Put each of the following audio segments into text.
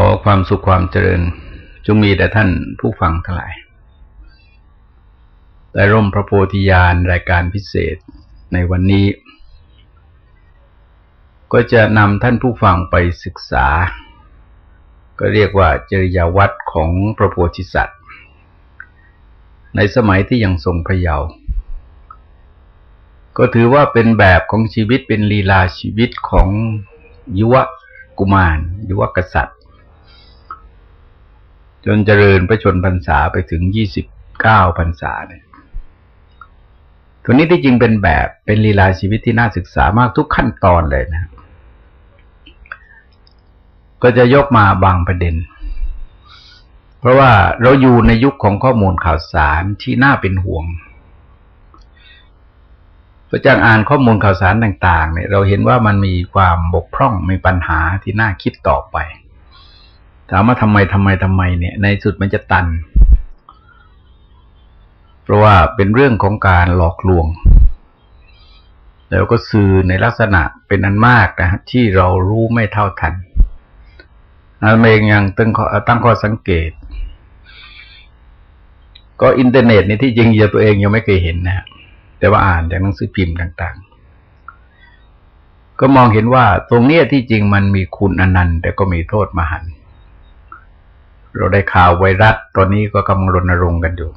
อความสุขความเจริญ จงมีแต่ท่านผู้ฟังทั้งหลายแต่ร่มพระโพธิญาณรายการพิเศษในวันนี้ ก็จะนำท่านผู้ฟังไปศึกษา ก็เรียกว่าจริยวัตรของพระโพธิสัตว์ ในสมัยที่ยังทรงพระเยาว์ก็ถือว่าเป็นแบบของชีวิตเป็นลีลาชีวิตของยุวกุมาร ยุวกษัตริย์ จนเจริญพระชนพรรษาไปถึงยี่สิบเก้าพรรษาเนี่ยตัวนี้ที่จริงเป็นแบบเป็นลีลาชีวิตที่น่าศึกษามากทุกขั้นตอนเลยนะ ก็จะยกมาบางประเด็น เพราะว่าเราอยู่ในยุคของข้อมูลข่าวสารที่น่าเป็นห่วงพระจากอ่านข้อมูลข่าวสารต่าง ๆ เนี่ย เราเห็นว่ามันมีความบกพร่องมีปัญหาที่น่าคิดต่อไป ถามว่าทำไมทำไมทำไมเนี่ย ในสุดมันจะตัน เพราะว่าเป็นเรื่องของการหลอกลวง แล้วก็สื่อในลักษณะเป็นอันมากนะที่เรารู้ไม่เท่าทันอาเองยังตั้งข้อตั้งข้อสังเกต ก็อินเทอร์เน็ตนี่ที่จริงเยอตัวเองยังไม่เคยเห็นนะแต่ว่าอ่านจากหนังสือพิมพ์ต่างๆก็มองเห็นว่าตรงนี้ที่จริงมันมีคุณอนันต์ แต่ก็มีโทษมหัน เราได้ข่าวไวรัสตอนนี้ก็กำลังรณรงค์กันอยู่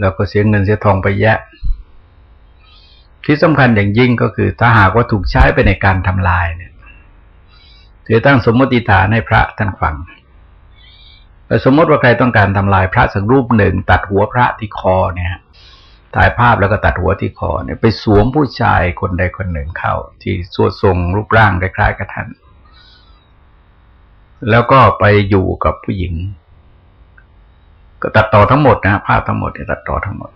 แล้วก็เสียเงินเสียทองไปแยะ ที่สำคัญอย่างยิ่งก็คือ ถ้าหากว่าถูกใช้ไปในการทำลายเนี่ยถือตั้งสมมติฐานให้พระท่านฟังสมมติว่าใครต้องการทำลายพระสักรูปหนึ่ง ตัดหัวพระที่คอเนี่ยถ่ายภาพแล้วก็ตัดหัวที่คอเนี่ยไปสวมผู้ชายคนใดคนหนึ่งเข้า ที่สวดทรงรูปร่างคล้ายๆกับท่าน แล้วก็ไปอยู่กับผู้หญิง ก็ตัดต่อทั้งหมดนะภาพทั้งหมดเนี่ยตัดต่อทั้งหมด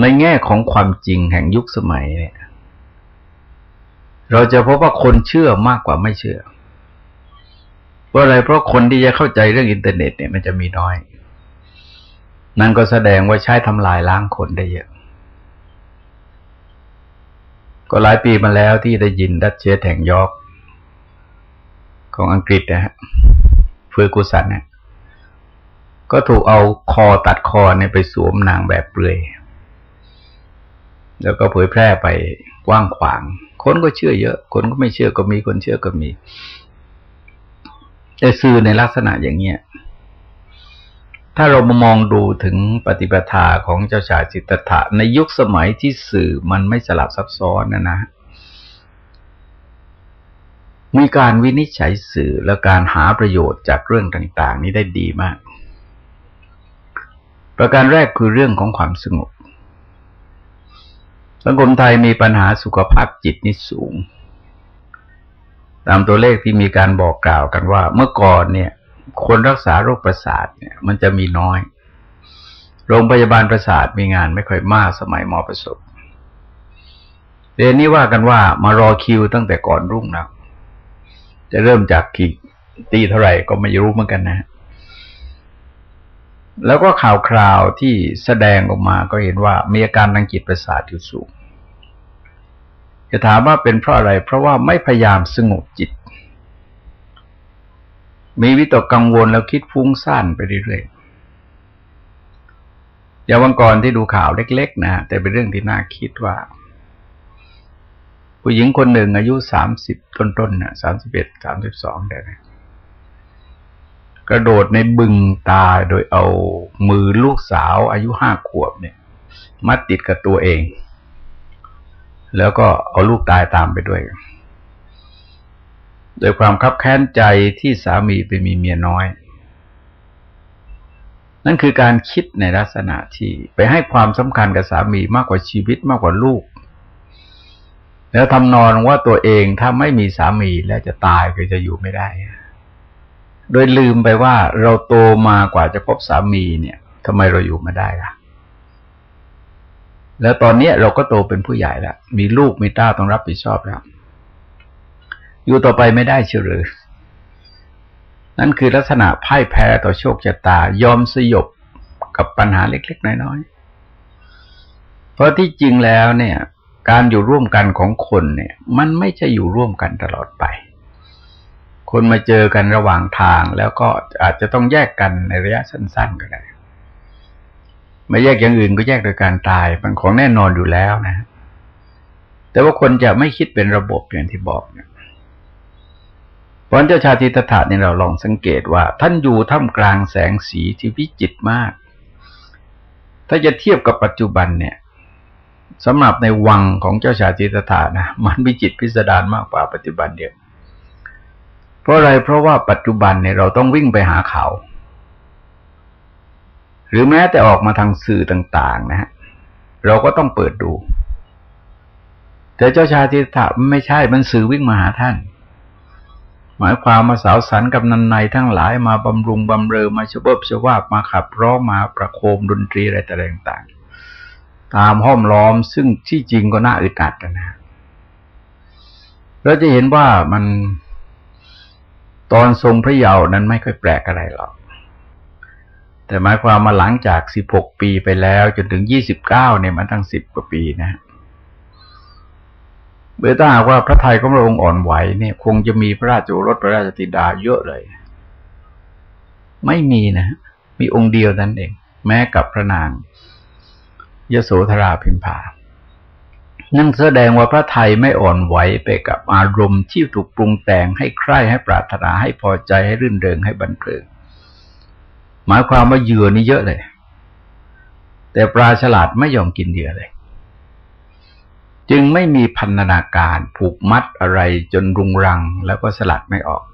ในแง่ของความจริงแห่งยุคสมัยเนี่ย เราจะพบว่าคนเชื่อมากกว่าไม่เชื่อเพราะอะไรเพราะคนที่จะเข้าใจเรื่องอินเทอร์เน็ตเนี่ยมันจะมีน้อยนั่นก็แสดงว่าใช้ทำลายล้างคนได้เยอะ ก็หลายปีมาแล้วที่ได้ยินดัชเชสแห่งยอร์ก ของอังกฤษนะฮะเฟอร์กูสันเนี่ยก็ถูกเอาคอตัดคอเนี่ยไปสวมนางแบบเปลือย แล้วก็เผยแพร่ไปกว้างขวาง คนก็เชื่อเยอะ คนก็ไม่เชื่อก็มีคนเชื่อก็มีจะสื่อในลักษณะอย่างเนี้ยถ้าเรามามองดูถึงปฏิปทาของเจ้าชายจิตถะในยุคสมัยที่สื่อมันไม่สลับซับซ้อนนะนะ มีการวินิจฉัยสื่อและการหาประโยชน์จากเรื่องต่าง ๆ นี้ได้ดีมาก ประการแรกคือเรื่องของความสงบสังคมไทยมีปัญหาสุขภาพจิตนี่สูง ตามตัวเลขที่มีการบอกกล่าวกันว่า เมื่อก่อนเนี่ย คนรักษาโรคประสาทเนี่ย มันจะมีน้อย โรงพยาบาลประสาทมีงานไม่ค่อยมากสมัยมอประสบเรนนี้ว่ากันว่ามารอคิวตั้งแต่ก่อนรุ่งนะ จะเริ่มจากกี่ตีเท่าไหร่ก็ไม่รู้เหมือนกันนะ แล้วก็ข่าวคราวที่แสดงออกมาก็เห็นว่ามีอาการทางจิตประสาทอยู่สูง จะถามว่าเป็นเพราะอะไร เพราะว่าไม่พยายามสงบจิต มีวิตกกังวลแล้วคิดฟุ้งซ่านไปเรื่อยๆอย่างวันก่อนที่ดูข่าวเล็ก ๆ นะแต่เป็นเรื่องที่น่าคิดว่า ผู้หญิงคนหนึ่งอายุสามสิบต้นๆนะสามสิบเอ็ดสามสิบสองได้นะกระโดดในบึงตาโดยเอามือลูกสาวอายุห้าขวบเนี่ย มัดติดกับตัวเอง แล้วก็เอาลูกตายตามไปด้วย โดยความคับแค้นใจที่สามีไปมีเมียน้อย นั่นคือการคิดในลักษณะที่ไปให้ความสำคัญกับสามีมากกว่าชีวิตมากกว่าลูก แล้วทำนอนว่าตัวเองถ้าไม่มีสามีแล้วจะตายก็จะอยู่ไม่ได้ โดยลืมไปว่าเราโตมากว่าจะพบสามีเนี่ยทำไมเราอยู่ไมาได้ล่ะ แล้วตอนนี้เราก็โตเป็นผู้ใหญ่แล้ว มีลูกมีต้าต้องรับผิดชอบแล้ว อยู่ต่อไปไม่ได้เฉลยนั่นคือลักษณะพ่ายแพ้ต่อโชคชะตายอมสยบกับปัญหาเล็ก ๆ น้อยๆเพราะที่จริงแล้วเนี่ย การอยู่ร่วมกันของคนเนี่ย มันไม่ใช่อยู่ร่วมกันตลอดไป คนมาเจอกันระหว่างทางแล้วก็อาจจะต้องแยกกันในระยะสั้น ๆ ก็ได้ไม่แยกอย่างอื่นก็แยกโดยการตายมันของแน่นอนอยู่แล้วนะ แต่ว่าคนจะไม่คิดเป็นระบบอย่างที่บอกเนี่ยเพราะเจ้าชาติตถาเนี่ยเราลองสังเกตว่า ท่านอยู่ท่ามกลางแสงสีที่วิจิตรมาก ถ้าจะเทียบกับปัจจุบันเนี่ย สำหรับในวังของเจ้าชาติตถานะมันวิจิตพิสดารมากกว่าปัจจุบันเดียวเพราะอะไรเพราะว่าปัจจุบันเนี่ยเราต้องวิ่งไปหาเขา หรือแม้แต่ออกมาทางสื่อต่างๆ นะฮะเราก็ต้องเปิดดู แต่เจ้าชาติตถาไม่ใช่มันสื่อวิ่งมาหาท่าน หมายความมาสาวสันกับนันในทั้งหลายมาบำรุงบำเรอมาชเบิบชวาบมาขับร้องมาประโคมดนตรีอะไรต่าง ตามห้อมล้อมซึ่งที่จริงก็น่าอึดอัดนะเราจะเห็นว่ามันตอนทรงพระเยาว์นั้นไม่ค่อยแปลกอะไรหรอก แต่หมายความมาหลังจากสิบหกปีไปแล้ว จนถึงยี่สิบเก้าเนี่ยมันตั้งสิบกว่าปีนะเบื่อถ้าหากว่าพระไทยของพระองค์อ่อนไหวเนี่ย คงจะมีพระราชโอรสพระราชธิดาเยอะเลย ไม่มีนะ มีองค์เดียวนั่นเอง แม้กับพระนาง ยโสธราพิมพานั่นแสดงว่าพระไทยไม่อ่อนไหวไปกับอารมณ์ที่ถูกปรุงแต่งให้ใคร่ให้ปรารถนาให้พอใจให้รื่นเริงให้บันเทิงหมายความว่าเหยื่อนี่เยอะเลย แต่ปลาฉลาดไม่ยอมกินเหยื่อเลย จึงไม่มีพันธนาการผูกมัดอะไรจนรุงรังแล้วก็สลัดไม่ออก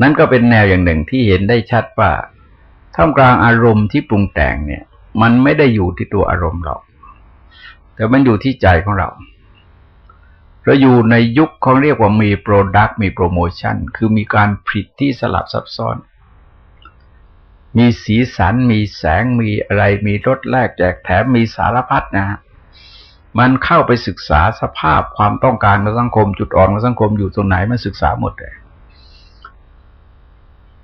นั่นก็เป็นแนวอย่างหนึ่งที่เห็นได้ชัดว่าท่ามกลางอารมณ์ที่ปรุงแต่งเนี่ย มันไม่ได้อยู่ที่ตัวอารมณ์เรา แต่มันอยู่ที่ใจของเราเราอยู่ในยุคเขาเรียกว่ามีโปรดักต์มีโปรโมชั่น คือมีการผลิตที่สลับซับซ้อน มีสีสัน มีแสง มีอะไร มีรถแลกแจกแถม มีสารพัดนะฮะมันเข้าไปศึกษาสภาพความต้องการของสังคม จุดอ่อนของสังคมอยู่ตรงไหนมันศึกษาหมดเลย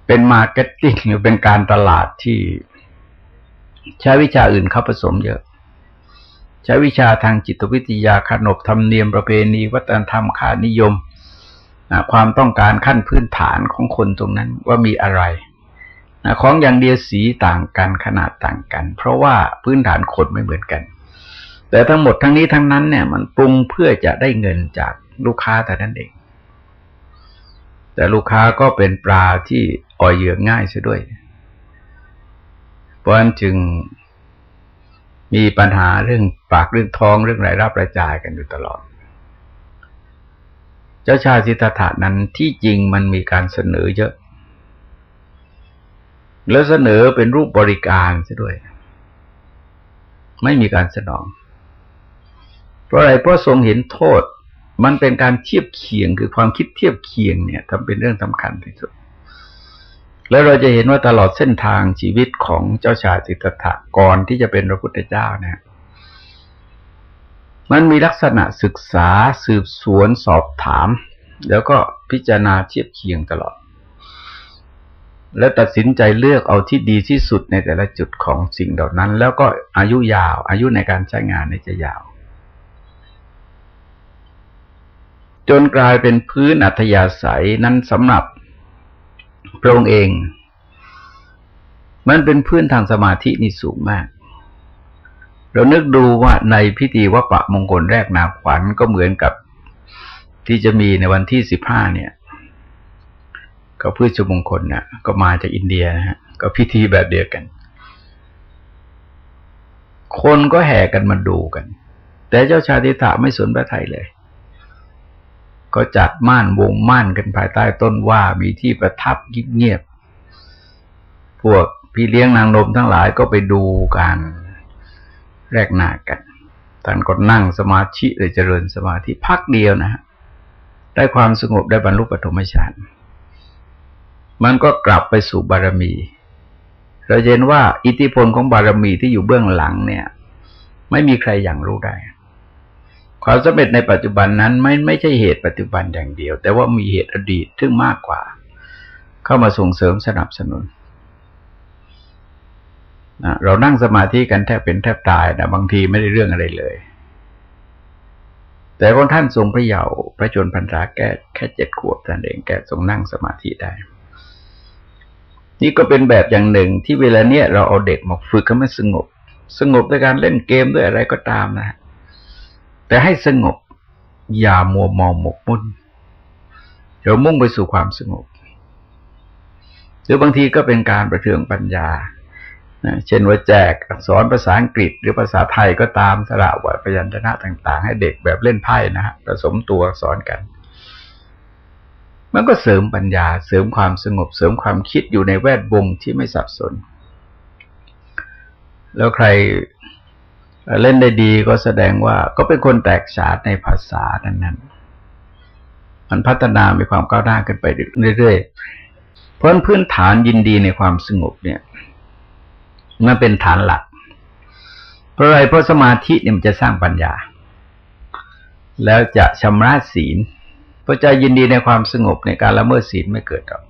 เป็น marketing หรือเป็นการตลาดที่ ใช้วิชาอื่นเข้าผสมเยอะ ใช้วิชาทางจิตวิทยาขนบธรรมเนียมประเพณี วัฒนธรรมค่านิยมความต้องการขั้นพื้นฐานของคนตรงนั้นว่ามีอะไรของอย่างเดียวสีต่างกันขนาดต่างกัน เพราะว่าพื้นฐานคนไม่เหมือนกัน แต่ทั้งหมดทั้งนี้ทั้งนั้นเนี่ยมันปรุงเพื่อจะได้เงินจากลูกค้าแต่นั้นเอง แต่ลูกค้าก็เป็นปลาที่อ่อยเหยื่อง่ายเสียด้วย ราะฉะนั้นจึงมีปัญหาเรื่องปากเรื่องท้องเรื่องรายรับรายจ่ายกันอยู่ตลอด เจ้าชายสิทธัตถานั้นที่จริงมันมีการเสนอเยอะ แล้วเสนอเป็นรูปบริการซะด้วย ไม่มีการสนอง เพราะอะไรเพราะทรงเห็นโทษ มันเป็นการเทียบเคียงคือความคิดเทียบเคียงเนี่ยทำเป็นเรื่องสำคัญที่สุด แล้วเราจะเห็นว่าตลอดเส้นทางชีวิตของเจ้าชายสิทธัตถะก่อนที่จะเป็นพระพุทธเจ้านะมันมีลักษณะศึกษาสืบสวนสอบถาม แล้วก็พิจารณาเทียบเคียงตลอด และตัดสินใจเลือกเอาที่ดีที่สุดในแต่ละจุดของสิ่งเหล่านั้น แล้วก็อายุยาว อายุในการใช้งานในจะยาว จนกลายเป็นพื้นอัธยาศัยนั้นสำหรับ พระองค์เอง มันเป็นพื้นทางสมาธินี่สูงมาก เรานึกดูว่าในพิธีวัปปะมงคลแรกนาขวัญก็เหมือนกับที่จะมีในวันที่สิบห้าเนี่ย ก็พืชมงคลนะ่ะ ก็มาจากอินเดียนะฮะ ก็พิธีแบบเดียวกัน คนก็แห่กันมาดูกัน แต่เจ้าชาติถาไม่สนพระไทยเลย ก็จัดม่านวงม่านกันภายใต้ต้นว่ามีที่ประทับเงียบพวกพี่เลี้ยงนางนมทั้งหลายก็ไปดูการแรกหน้ากันท่านก็นั่งสมาธิเลยเจริญสมาธิพักเดียวนะฮะได้ความสงบได้บรรลุปฐมฌานมันก็กลับไปสู่บารมี เราเห็นว่าอิทธิพลของบารมีที่อยู่เบื้องหลังเนี่ย ไม่มีใครอย่างรู้ได้ ความสำเร็จในปัจจุบันนั้นไม่ไม่ใช่เหตุปัจจุบันอย่างเดียว แต่ว่ามีเหตุอดีตซึ่งมากกว่า เข้ามาส่งเสริมสนับสนุนนะเรานั่งสมาธิกันแทบเป็นแทบตายนะบางทีไม่ได้เรื่องอะไรเลย แต่คนท่านทรงพระเยาว์พระชนพรรษาแก่แค่เจ็ดขวบท่านเองแก่ทรงนั่งสมาธิได้ นี่ก็เป็นแบบอย่างหนึ่งที่เวลาเนี้ยเราเอาเด็กมาฝึกให้มันสงบ สงบด้วยการเล่นเกมด้วยอะไรก็ตามนะ แต่ให้สงบ อย่ามัวมองหมกมุ่นเรามุ่งไปสู่ความสงบ หรือบางทีก็เป็นการประเทืองปัญญา เช่นว่าแจกสอนภาษาอังกฤษ หรือภาษาไทยก็ตามสระวัพยัญชนะต่าง ๆ ให้เด็กแบบเล่นไพ่นะฮะผสมตัวสอนกัน มันก็เสริมปัญญา เสริมความสงบ เสริมความคิดอยู่ในแวดวงที่ไม่สับสน แล้วใคร เล่นได้ดีก็แสดงว่าก็เป็นคนแตกฉานในภาษานั้นๆมันพัฒนามีความก้าวหน้าขึ้นไปเรื่อยๆเพราะพื้นฐานยินดีในความสงบเนี่ยมันเป็นฐานหลัก เพราะอะไรเพราะสมาธิเนี่ยมันจะสร้างปัญญา แล้วจะชำระศีลเพราะใจยินดีในความสงบในการละเมิดศีลไม่เกิดหรอก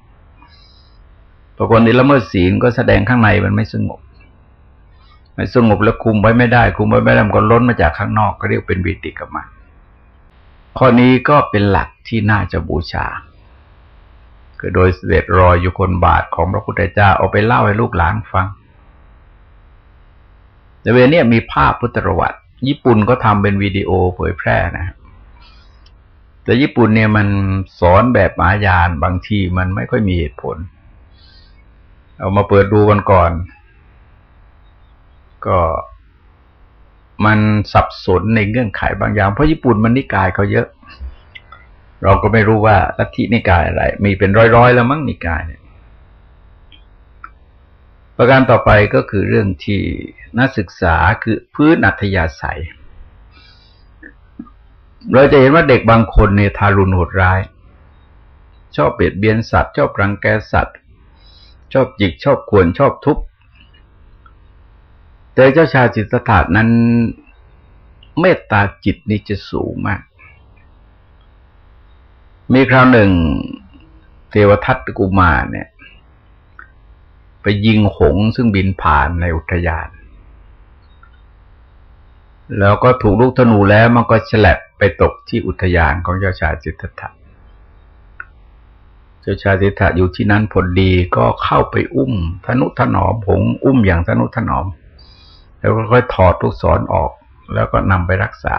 ปรากฏในละเมิดศีลก็แสดงข้างในมันไม่สงบ ไม่สงบแล้วคุมไว้ไม่ได้ คุมไว้ไม่ได้มันก็ล้นมาจากข้างนอกก็เรียกเป็นวิติกรรมข้อนี้ก็เป็นหลักที่น่าจะบูชา คือโดยเสด็จรอยอยู่คนบาทของพระพุทธเจ้าเอาไปเล่าให้ลูกหลานฟัง แต่เวลานี้มีภาพพุทธประวัติญี่ปุ่นก็ทำเป็นวิดีโอเผยแพร่นะแต่ญี่ปุ่นเนี่ยมันสอนแบบมายานบางทีมันไม่ค่อยมีเหตุผล เอามาเปิดดูกันก่อน ก็มันสับสนในเงื่อนไขบางอย่าง เพราะญี่ปุ่นมันนิกายเขาเยอะ เราก็ไม่รู้ว่าลัทธินิกายอะไร มีเป็นร้อยๆแล้วมั้งนิกายเนี่ย ประการต่อไปก็คือเรื่องที่นักศึกษาคือพื้นอัธยาศัย เราจะเห็นว่าเด็กบางคนเนี่ยทารุณโหดร้าย ชอบเบียดเบียนสัตว์ ชอบรังแกสัตว์ ชอบจิกชอบขวนชอบทุบ แต่เจ้าชายจิตตถานั้น เมตตาจิตนี่จะสูงมาก มีคราวหนึ่ง เทวทัตกุมารเนี่ย ไปยิงหงซึ่งบินผ่านในอุทยาน แล้วก็ถูกลูกธนูแล้วมันก็ฉลับไปตกที่อุทยานของเจ้าชายสิตถะเจ้าชายสิทธัตถะอยู่ที่นั้นพอดีก็เข้าไปอุ้มธนุถนอมหงอุ้มอย่างธนุถนอม แล้วก็ค่อยถอดลูกศรอออก แล้วก็นำไปรักษา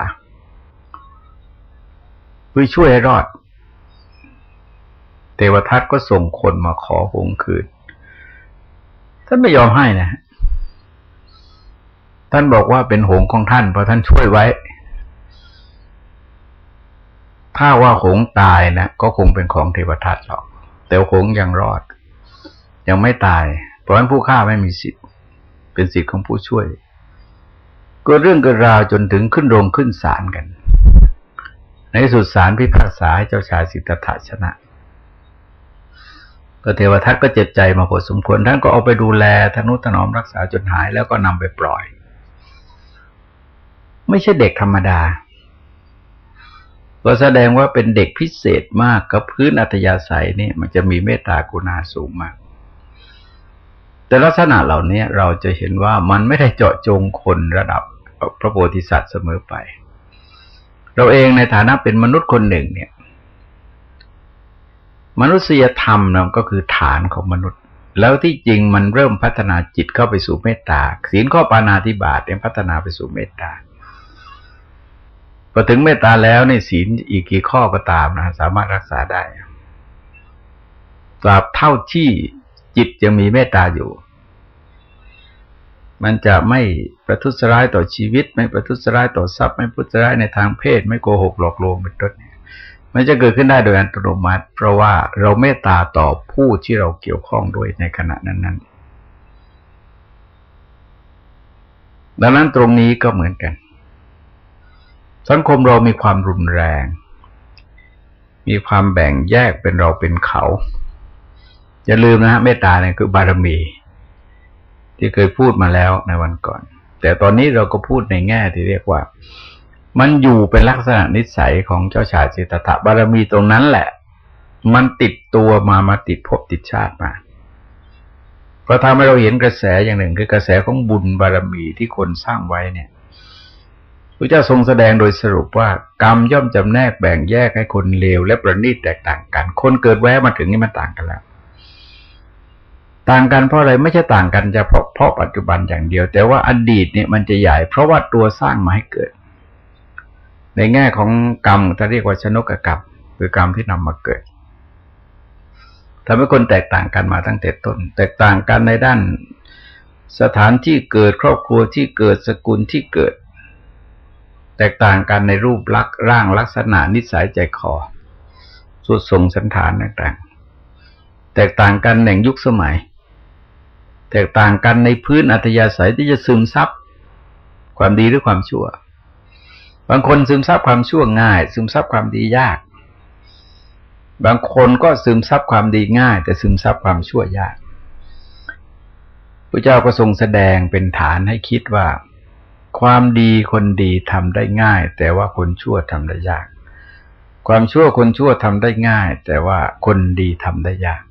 เพื่อช่วยให้รอด เทวทัตก็ส่งคนมาขอหงคืน ท่านไม่ยอมให้นะ ท่านบอกว่าเป็นหงของท่านเพราะท่านช่วยไว้ ถ้าว่าหงตายนะก็คงเป็นของเทวทัตหรอก แต่หงยังรอด ยังไม่ตาย เพราะฉะนั้นผู้ฆ่าไม่มีสิทธิ์ เป็นสิทธิ์ของผู้ช่วย ก็เรื่องกระราวจนถึงขึ้นโรงขึ้นศาลกัน ในสุดศาลพิพากษาให้เจ้าชายสิทธัตถะชนะก็เทวทัตก็เจ็บใจมาพอสมควร ท่านก็เอาไปดูแลทนุถนอมรักษาจนหายแล้วก็นำไปปล่อย ไม่ใช่เด็กธรรมดา ก็แสดงว่าเป็นเด็กพิเศษมากกับพื้นอัตยาศัยนี่มันจะมีเมตตากรุณาสูงมาก แต่ลักษณะเหล่านี้เราจะเห็นว่ามันไม่ได้เจาะจงคนระดับ พระโพธิสัตว์เสมอไป เราเองในฐานะเป็นมนุษย์คนหนึ่ง เนี่ย มนุษยธรรมนะก็คือฐานของมนุษย์ แล้วที่จริงมันเริ่มพัฒนาจิตเข้าไปสู่เมตตาศีลข้อปานาธิบาตเนี่ยพัฒนาไปสู่เมตตาพอถึงเมตตาแล้วในศีลอีกกี่ข้อก็ตามนะสามารถรักษาได้ตราบเท่าที่จิตยังมีเมตตาอยู่ มันจะไม่ประทุษร้ายต่อชีวิต ไม่ประทุษร้ายต่อทรัพย์ ไม่ประทุษร้ายในทางเพศ ไม่โกหกหลอกลวงเป็นต้นมันจะเกิดขึ้นได้โดยอัตโนมัติ เพราะว่าเราเมตตาต่อผู้ที่เราเกี่ยวข้องด้วยในขณะนั้นๆดังนั้นตรงนี้ก็เหมือนกัน สังคมเรามีความรุนแรง มีความแบ่งแยกเป็นเราเป็นเขา อย่าลืมนะฮะเมตตาเนี่ยคือบารมี ที่เคยพูดมาแล้วในวันก่อน แต่ตอนนี้เราก็พูดในแง่ที่เรียกว่า มันอยู่เป็นลักษณะนิสัยของเจ้าชายสิทธัตถะบารมีตรงนั้นแหละ มันติดตัวมามาติดภพติดชาติมาเพราะทำให้เราเห็นกระแสอย่างหนึ่งคือกระแสของบุญบารมีที่คนสร้างไว้เนี่ยพระเจ้าทรงแสดงโดยสรุปว่ากรรมย่อมจำแนกแบ่งแยกให้คนเลวและประณีตแตกต่างกัน คนเกิดแวะมาถึงนี่มันต่างกันแล้ว ต่างกันเพราะอะไรไม่ใช่ต่างกันจะเพราะปัจจุบันอย่างเดียว แต่ว่าอดีตเนี่ยมันจะใหญ่ เพราะว่าตัวสร้างมาให้เกิด ในแง่ของกรรมถ้าเรียกว่าชนกกรรมคือกรรมที่นำมาเกิดทำให้คนแตกต่างกันมาตั้งแต่ต้น แตกต่างกันในด้านสถานที่เกิดครอบครัวที่เกิดสกุลที่เกิด แตกต่างกันในรูปลักษ์ร่างลักษณะนิสัยใจคอสุดทรงสันฐานต่างๆ แตกต่างกันแห่งยุคสมัย แตกต่างกันในพื้นอัธยาศัยที่จะซึมซับความดีหรือความชั่ว บางคนซึมซับความชั่วง่าย ซึมซับความดียาก บางคนก็ซึมซับความดีง่าย แต่ซึมซับความชั่วยากพระเจ้าก็ทรงแสดงเป็นฐานให้คิดว่า ความดีคนดีทำได้ง่าย แต่ว่าคนชั่วทำได้ยาก ความชั่วคนชั่วทำได้ง่าย แต่ว่าคนดีทำได้ยาก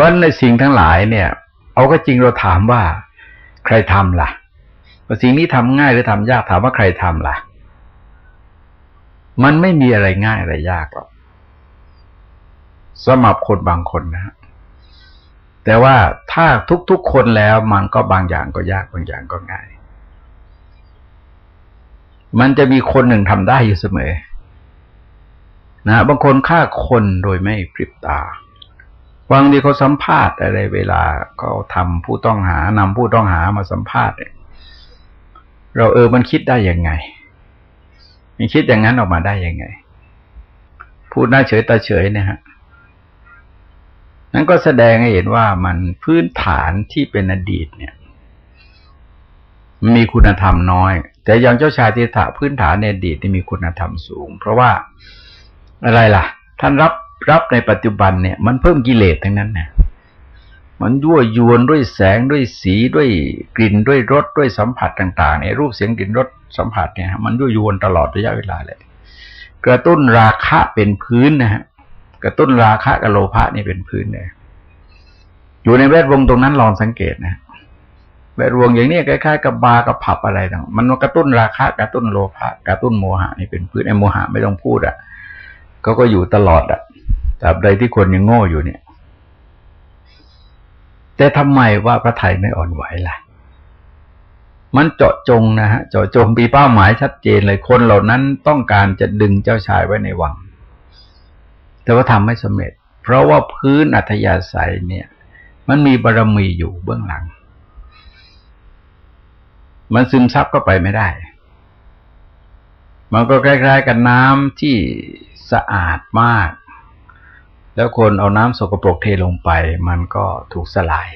ราะในสิ่งทั้งหลายเนี่ย เอาก็จริงเราถามว่า ใครทำล่ะสิ่งนี้ทำง่ายหรือทำยากถามว่าใครทำล่ะ มันไม่มีอะไรง่ายอะไรยากหรอกสำหรับคนบางคนนะ แต่ว่าถ้าทุกๆคนแล้วมันก็บางอย่างก็ยากบางอย่างก็ง่าย มันจะมีคนหนึ่งทำได้อยู่เสมอ นะบางคนฆ่าคนโดยไม่พริบตา บางทีเขาสัมภาษณ์อะไรเวลาเขาทำผู้ต้องหานำผู้ต้องหามาสัมภาษณ์เราเออมันคิดได้ยังไง มันคิดอย่างนั้นออกมาได้ยังไง พูดหน้าเฉยตาเฉยเนี่ยฮะนั้นก็แสดงให้เห็นว่ามันพื้นฐานที่เป็นอดีตเนี่ย มีคุณธรรมน้อย แต่อย่างเจ้าชายทิฏฐะพื้นฐานในอดีตที่มีคุณธรรมสูง เพราะว่าอะไรล่ะ ท่านรับ รับในปัจจุบันเนี่ย มันเพิ่มกิเลสทั้งนั้นเนี่ยมันยั่วยวนด้วยแสงด้วยสีด้วยกลิ่นด้วยรสด้วยสัมผัสต่างๆในรูปเสียงกลิ่นรสสัมผัสเนี่ยมันยั่วยวนตลอดระยะเวลาเลย กระตุ้นราคะเป็นพื้นนะฮะกระตุ้นราคะกับโลภะนี่เป็นพื้นเลยอยู่ในแวดวงตรงนั้นลองสังเกตนะแวดวงอย่างนี้คล้ายๆ กับบาร์กับผับอะไรต่างมันกระตุ้นราคะกระตุ้นโลภะกระตุ้นโมหะนี่เป็นพื้นไอ้โมหะไม่ต้องพูดอะเขาก็อยู่ตลอดอะ ตราบใดที่คนยังโง่อยู่เนี่ย แต่ทำไมว่าพระไทยไม่อ่อนไหวล่ะ มันเจาะจงนะฮะ เจาะจงปีเป้าหมายชัดเจนเลยคนเหล่านั้นต้องการจะดึงเจ้าชายไว้ในวัง แต่ว่าทำไม่สำเร็จ เพราะว่าพื้นอัธยาศัยเนี่ย มันมีบารรมีอยู่เบื้องหลัง มันซึมซับก็ไปไม่ได้ มันก็คล้ายๆกับน้ำที่สะอาดมาก แล้วคนเอาน้ำสกปรกเทลงไป มันก็ถูกสลาย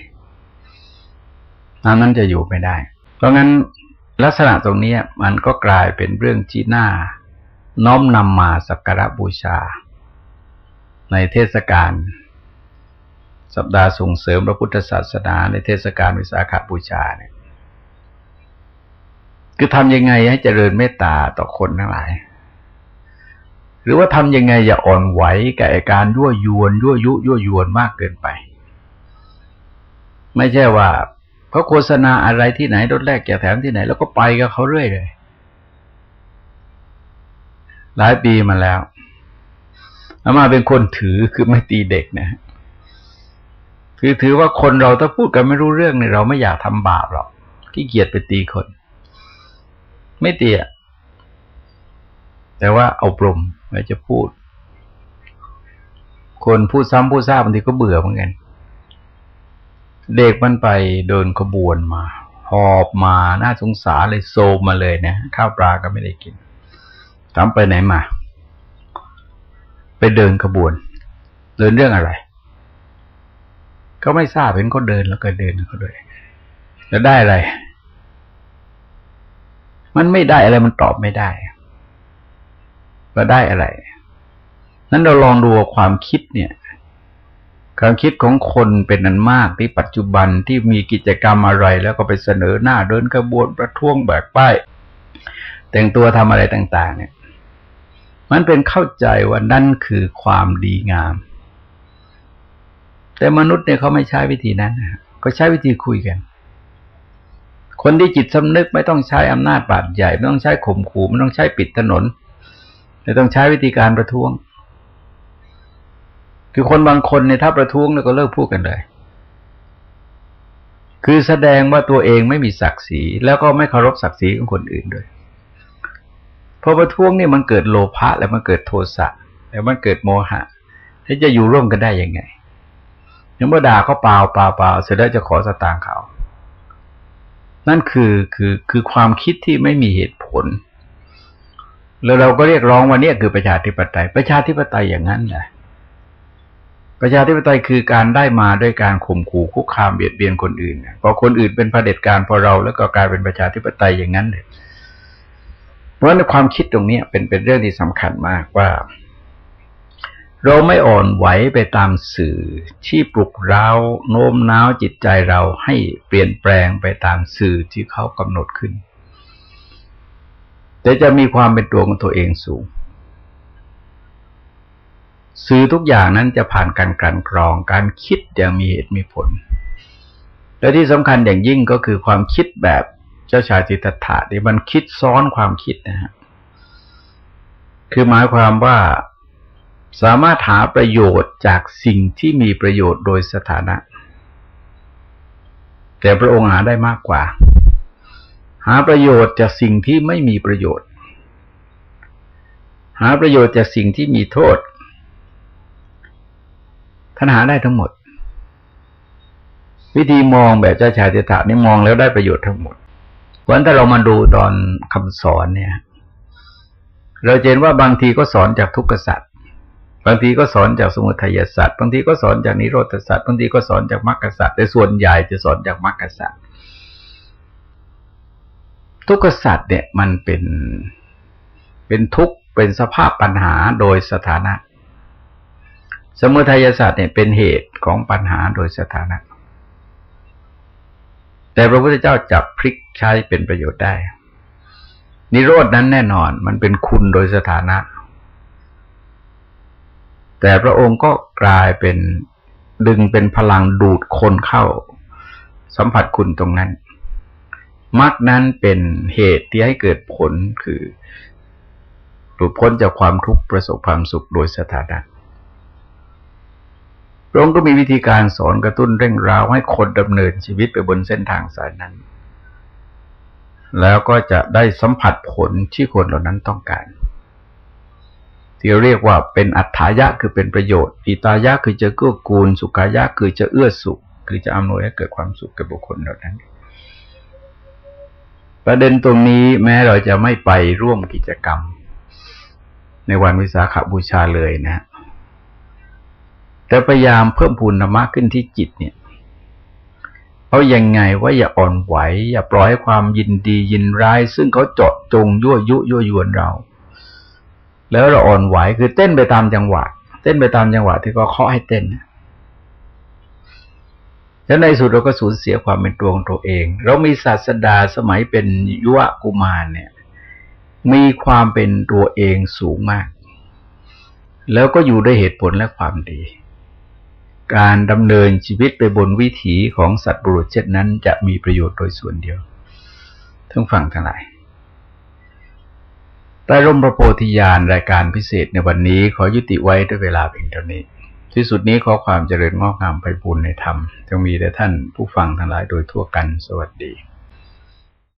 น้ำนั้นจะอยู่ไม่ได้ เพราะงั้นลักษณะตรงนี้มันก็กลายเป็นเรื่องที่น่าน้อมนำมาสักการะบูชา ในเทศกาลสัปดาห์ส่งเสริมพระพุทธศาสนา ในเทศกาลวิสาขบูชาเนี่ย คือทำยังไงให้เจริญเมตตาต่อคนทั้งหลาย หรือว่าทำยังไงอย่าอ่อนไหวกับอาการยั่วยวนยั่วยุยั่วยวนมากเกินไป ไม่ใช่ว่าเขาโฆษณาอะไรที่ไหนรถแรกแกแถมที่ไหน แล้วก็ไปกับเขาเรื่อยเลย หลายปีมาแล้วอามาเป็นคนถือคือไม่ตีเด็กนะคือถือว่าคนเราถ้าพูดกันไม่รู้เรื่องเนี่ยเราไม่อยากทำบาปหรอกที่เกียจไปตีคน ไม่ตีอะแต่ว่าเอาปลม เราจะพูด คนพูดซ้ำพูดซาบางทีก็เบื่อเหมือนกัน เด็กมันไปเดินขบวนมา หอบมาน่าสงสารเลยโซมมาเลยนะข้าวปลาก็ไม่ได้กินถามไปไหนมา ไปเดินขบวน เดินเรื่องอะไร ก็ไม่ทราบเห็นเขาเดินแล้วก็เดินเขาด้วยแล้วได้อะไร มันไม่ได้อะไรมันตอบไม่ได้ ว่าได้อะไร นั้นเราลองดูความคิดเนี่ย ความคิดของคนเป็นนันมากที่ปัจจุบันที่มีกิจกรรมอะไร แล้วก็ไปเสนอหน้าเดินขบวนประท้วงแบกป้ายแต่งตัวทำอะไรต่าง ๆ เนี่ย มันเป็นเข้าใจว่านั่นคือความดีงาม แต่มนุษย์เนี่ยเขาไม่ใช้วิธีนั้นเขาใช้วิธีคุยกันคนที่จิตสำนึกไม่ต้องใช้อำนาจบาดใหญ่ ไม่ต้องใช้ข่มขู่ไม่ต้องใช้ปิดถนน ไม่ต้องใช้วิธีการประท้วง คือคนบางคนเนี่ยถ้าประท้วงแล้วก็เลิกพูดกันเลย คือแสดงว่าตัวเองไม่มีศักดิ์ศรีแล้วก็ไม่เคารพศักดิ์ศรีของคนอื่นด้วยพอประท้วงนี่มันเกิดโลภะแล้วมันเกิดโทสะแล้วมันเกิดโมหะที่จะอยู่ร่วมกันได้ยังไงยังเมื่อด่าเขาเปล่าเปล่าเปล่าเสร็จแล้วจะขอสตางค์เขา นั่นคือคือคือความคิดที่ไม่มีเหตุผล แล้วเราก็เรียกร้องว่านี่คือประชาธิปไตย ประชาธิปไตยอย่างนั้นแหละประชาธิปไตยคือการได้มาด้วยการข่มขู่คุกคามเบียดเบียนคนอื่นพอคนอื่นเป็นเผด็จการพอเราแล้วก็กลายเป็นประชาธิปไตยอย่างนั้นเลยเพราะในความคิดตรงนี้เป็นเป็นเรื่องที่สำคัญมากว่า เราไม่อ่อนไหวไปตามสื่อที่ปลุกเราโน้มน้าวจิตใจเราให้เปลี่ยนแปลงไปตามสื่อที่เขากำหนดขึ้น แต่จะมีความเป็นตัวของตัวเองสูง สื่อทุกอย่างนั้นจะผ่านการกลั่นกรอง การคิดอย่างมีเหตุมีผล และที่สำคัญอย่างยิ่งก็คือความคิดแบบเจ้าชายจิตถะที่มันคิดซ้อนความคิดนะฮะคือหมายความว่าสามารถหาประโยชน์จากสิ่งที่มีประโยชน์โดยสถานะ แต่พระองค์หาได้มากกว่า หาประโยชน์จากสิ่งที่ไม่มีประโยชน์ หาประโยชน์จากสิ่งที่มีโทษท่านหาได้ทั้งหมด วิธีมองแบบเจ้าชายเตถานี่มองแล้วได้ประโยชน์ทั้งหมดวันถ้าเรามาดูตอนคำสอนเนี่ย เราเห็นว่าบางทีก็สอนจากทุกขสัตว์บางทีก็สอนจากสมุทัยศาสตร์บางทีก็สอนจากนิโรธศาสตร์บางทีก็สอนจากมรรคศาสตร์แต่ส่วนใหญ่จะสอนจากมรรคศาสตร์ ทุกขศาสตร์เนี่ยมันเป็นเป็นทุกข์เป็นสภาพปัญหาโดยสถานะ สมุทัยศาสตร์เนี่ยเป็นเหตุของปัญหาโดยสถานะ แต่พระพุทธเจ้าจับพลิกใช้เป็นประโยชน์ได้ นิโรดนั้นแน่นอนมันเป็นคุณโดยสถานะ แต่พระองค์ก็กลายเป็นดึงเป็นพลังดูดคนเข้า สัมผัสคุณตรงนั้น มรรคนั้นเป็นเหตุที่ให้เกิดผลคือหลุดพ้นจากความทุกข์ประสบความสุขโดยสถานะพระองค์ก็มีวิธีการสอนกระตุ้นเร่งร้าวให้คนดำเนินชีวิตไปบนเส้นทางสายนั้น แล้วก็จะได้สัมผัสผลที่คนเหล่านั้นต้องการ ที่เรียกว่าเป็นอัฏฐายะคือเป็นประโยชน์อิตายะคือจะเกื้อกูล สุขายะคือจะเอื้อสุข คือจะอำนวยให้เกิดความสุขกับบุคคลเหล่านั้น ประเด็นตรงนี้แม้เราจะไม่ไปร่วมกิจกรรม ในวันวิสาขบูชาเลยนะ แต่พยายามเพิ่มพูนธรรมะขึ้นที่จิตเนี่ยเขายังไงว่าอย่าอ่อนไหว อย่าปล่อยให้ความยินดียินร้าย ซึ่งเขาเจาะจงยั่วยุยั่วยวนเรา แล้วเราอ่อนไหวคือเต้นไปตามจังหวะ เต้นไปตามจังหวะที่เขาเคาะให้เต้น แล้วในสุดเราก็สูญเสียความเป็นตัวของตัวเอง เรามีศาสดาสมัยเป็นยุวกุมารเนี่ย มีความเป็นตัวเองสูงมาก แล้วก็อยู่ด้วยเหตุผลและความดี การดำเนินชีวิตไปบนวิถีของสัตว์บุรุษเช่นนั้น จะมีประโยชน์โดยส่วนเดียวทั้งฝั่งทั้งหลายใต้ร่มพระโพธิญาณรายการพิเศษในวันนี้ขอยุติไว้ด้วยเวลาเพียงเท่านี้ ที่สุดนี้ขอความเจริญงอกงามไปบุญในธรรมจงมีแด่ท่านผู้ฟังทั้งหลายโดยทั่วกันสวัสดี